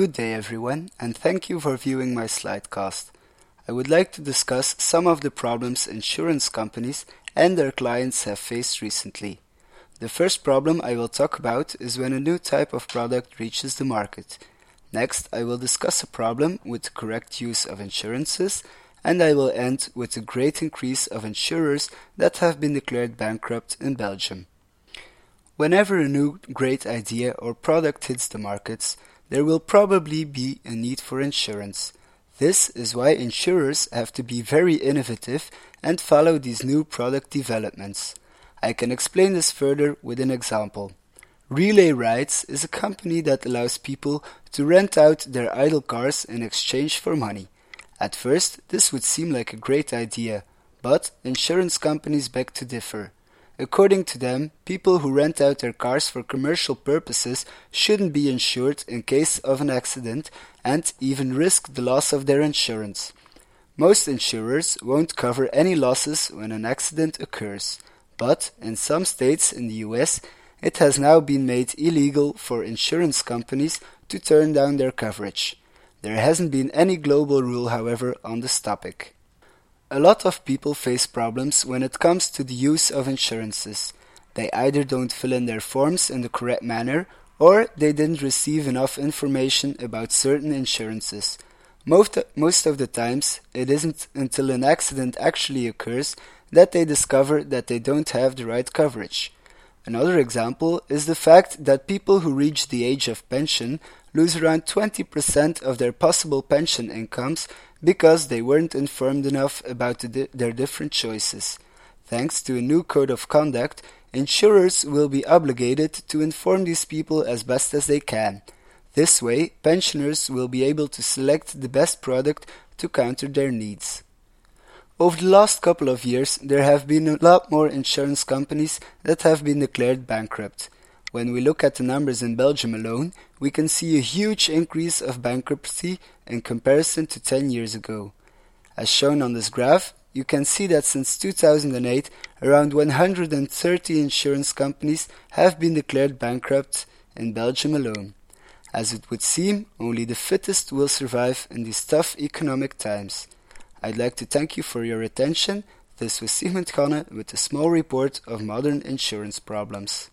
Good day everyone, and thank you for viewing my slidecast. I would like to discuss some of the problems insurance companies and their clients have faced recently. The first problem I will talk about is when a new type of product reaches the market. Next, I will discuss a problem with the correct use of insurances, and I will end with the great increase of insurers that have been declared bankrupt in Belgium. Whenever a new great idea or product hits the markets, there will probably be a need for insurance. This is why insurers have to be very innovative and follow these new product developments. I can explain this further with an example. Relay Rides is a company that allows people to rent out their idle cars in exchange for money. At first, this would seem like a great idea, but insurance companies beg to differ. According to them, people who rent out their cars for commercial purposes shouldn't be insured in case of an accident and even risk the loss of their insurance. Most insurers won't cover any losses when an accident occurs, but in some states in the US, it has now been made illegal for insurance companies to turn down their coverage. There hasn't been any global rule, however, on this topic. A lot of people face problems when it comes to the use of insurances. They either don't fill in their forms in the correct manner or they didn't receive enough information about certain insurances. Most, most of the times, it isn't until an accident actually occurs that they discover that they don't have the right coverage. Another example is the fact that people who reach the age of pension lose around 20% of their possible pension incomes because they weren't informed enough about the, their different choices. Thanks to a new code of conduct, insurers will be obligated to inform these people as best as they can. This way, pensioners will be able to select the best product to counter their needs. Over the last couple of years, there have been a lot more insurance companies that have been declared bankrupt. When we look at the numbers in Belgium alone, we can see a huge increase of bankruptcy in comparison to 10 years ago. As shown on this graph, you can see that since 2008, around 130 insurance companies have been declared bankrupt in Belgium alone. As it would seem, only the fittest will survive in these tough economic times. I'd like to thank you for your attention. This was Sigmund Ganne with a small report of modern insurance problems.